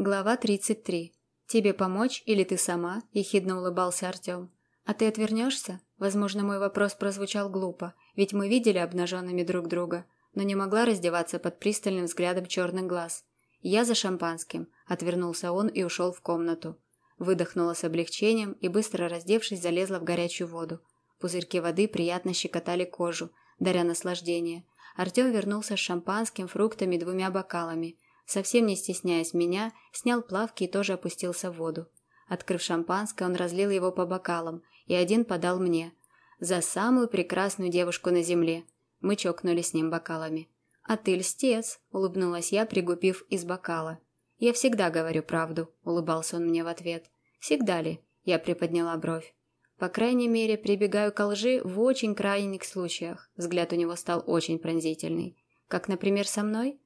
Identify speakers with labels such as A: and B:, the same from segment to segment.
A: Глава 33. «Тебе помочь или ты сама?» – ехидно улыбался Артем. «А ты отвернешься?» Возможно, мой вопрос прозвучал глупо, ведь мы видели обнаженными друг друга, но не могла раздеваться под пристальным взглядом черных глаз. «Я за шампанским», – отвернулся он и ушел в комнату. Выдохнула с облегчением и, быстро раздевшись, залезла в горячую воду. Пузырьки воды приятно щекотали кожу, даря наслаждение. Артем вернулся с шампанским, фруктами двумя бокалами – Совсем не стесняясь меня, снял плавки и тоже опустился в воду. Открыв шампанское, он разлил его по бокалам, и один подал мне. За самую прекрасную девушку на земле. Мы чокнулись с ним бокалами. «А ты льстец», — улыбнулась я, пригубив из бокала. «Я всегда говорю правду», — улыбался он мне в ответ. «Всегда ли?» — я приподняла бровь. «По крайней мере, прибегаю к лжи в очень крайних случаях». Взгляд у него стал очень пронзительный. «Как, например, со мной?»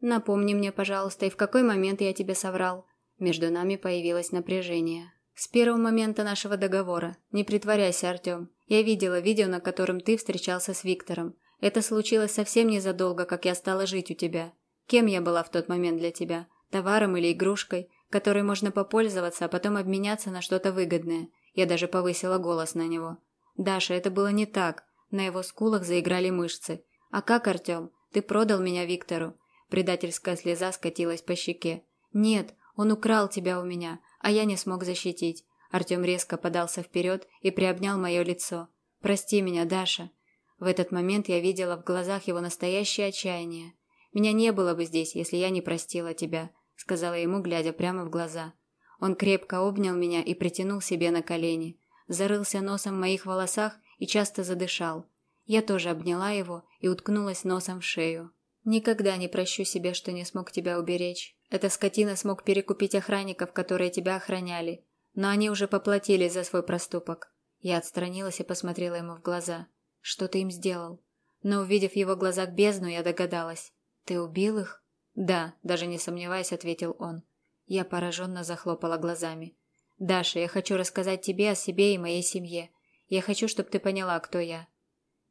A: «Напомни мне, пожалуйста, и в какой момент я тебе соврал?» Между нами появилось напряжение. «С первого момента нашего договора. Не притворяйся, Артем. Я видела видео, на котором ты встречался с Виктором. Это случилось совсем незадолго, как я стала жить у тебя. Кем я была в тот момент для тебя? Товаром или игрушкой, которой можно попользоваться, а потом обменяться на что-то выгодное? Я даже повысила голос на него. Даша, это было не так. На его скулах заиграли мышцы. А как, Артем? Ты продал меня Виктору. Предательская слеза скатилась по щеке. «Нет, он украл тебя у меня, а я не смог защитить». Артем резко подался вперед и приобнял мое лицо. «Прости меня, Даша». В этот момент я видела в глазах его настоящее отчаяние. «Меня не было бы здесь, если я не простила тебя», — сказала ему, глядя прямо в глаза. Он крепко обнял меня и притянул себе на колени. Зарылся носом в моих волосах и часто задышал. Я тоже обняла его и уткнулась носом в шею. Никогда не прощу себе, что не смог тебя уберечь. Эта скотина смог перекупить охранников, которые тебя охраняли. Но они уже поплатились за свой проступок. Я отстранилась и посмотрела ему в глаза. Что ты им сделал? Но увидев в его глазах бездну, я догадалась. Ты убил их? Да, даже не сомневаясь, ответил он. Я пораженно захлопала глазами. Даша, я хочу рассказать тебе о себе и моей семье. Я хочу, чтобы ты поняла, кто я.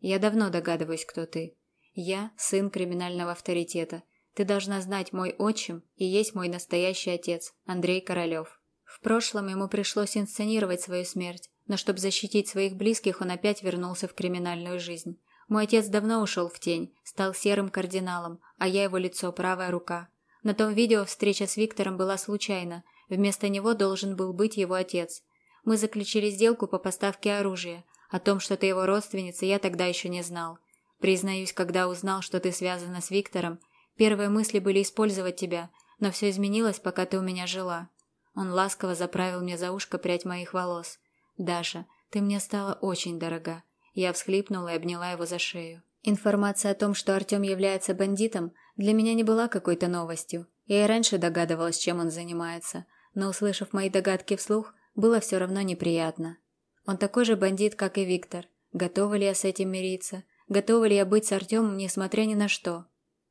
A: Я давно догадываюсь, кто ты. Я сын криминального авторитета. Ты должна знать, мой отчим и есть мой настоящий отец, Андрей Королев. В прошлом ему пришлось инсценировать свою смерть, но чтобы защитить своих близких, он опять вернулся в криминальную жизнь. Мой отец давно ушел в тень, стал серым кардиналом, а я его лицо, правая рука. На том видео встреча с Виктором была случайна, вместо него должен был быть его отец. Мы заключили сделку по поставке оружия. О том, что ты его родственница, я тогда еще не знал. Признаюсь, когда узнал, что ты связана с Виктором, первые мысли были использовать тебя, но все изменилось, пока ты у меня жила. Он ласково заправил мне за ушко прядь моих волос. «Даша, ты мне стала очень дорога». Я всхлипнула и обняла его за шею. Информация о том, что Артем является бандитом, для меня не была какой-то новостью. Я и раньше догадывалась, чем он занимается, но, услышав мои догадки вслух, было все равно неприятно. Он такой же бандит, как и Виктор. Готова ли я с этим мириться? Готова ли я быть с Артемом, несмотря ни на что?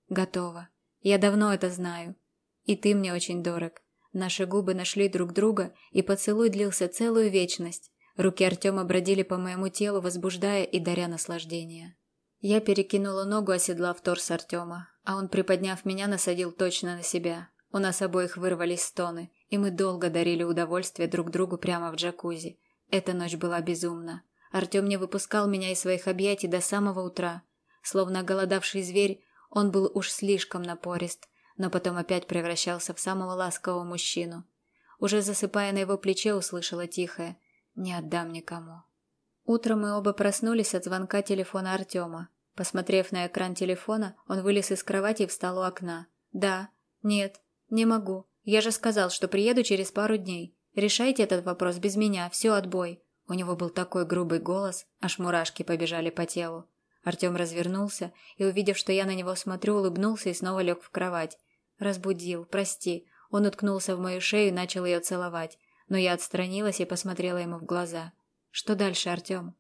A: Готова. Я давно это знаю. И ты мне очень дорог. Наши губы нашли друг друга, и поцелуй длился целую вечность. Руки Артема бродили по моему телу, возбуждая и даря наслаждение. Я перекинула ногу, оседлав торс Артема, а он, приподняв меня, насадил точно на себя. У нас обоих вырвались стоны, и мы долго дарили удовольствие друг другу прямо в джакузи. Эта ночь была безумна. Артем не выпускал меня из своих объятий до самого утра. Словно голодавший зверь, он был уж слишком напорист, но потом опять превращался в самого ласкового мужчину. Уже засыпая на его плече, услышала тихое «Не отдам никому». Утром мы оба проснулись от звонка телефона Артема. Посмотрев на экран телефона, он вылез из кровати и встал у окна. «Да. Нет. Не могу. Я же сказал, что приеду через пару дней. Решайте этот вопрос без меня. Все, отбой. У него был такой грубый голос, аж мурашки побежали по телу. Артем развернулся и, увидев, что я на него смотрю, улыбнулся и снова лег в кровать. Разбудил, прости. Он уткнулся в мою шею и начал ее целовать. Но я отстранилась и посмотрела ему в глаза. «Что дальше, Артем?»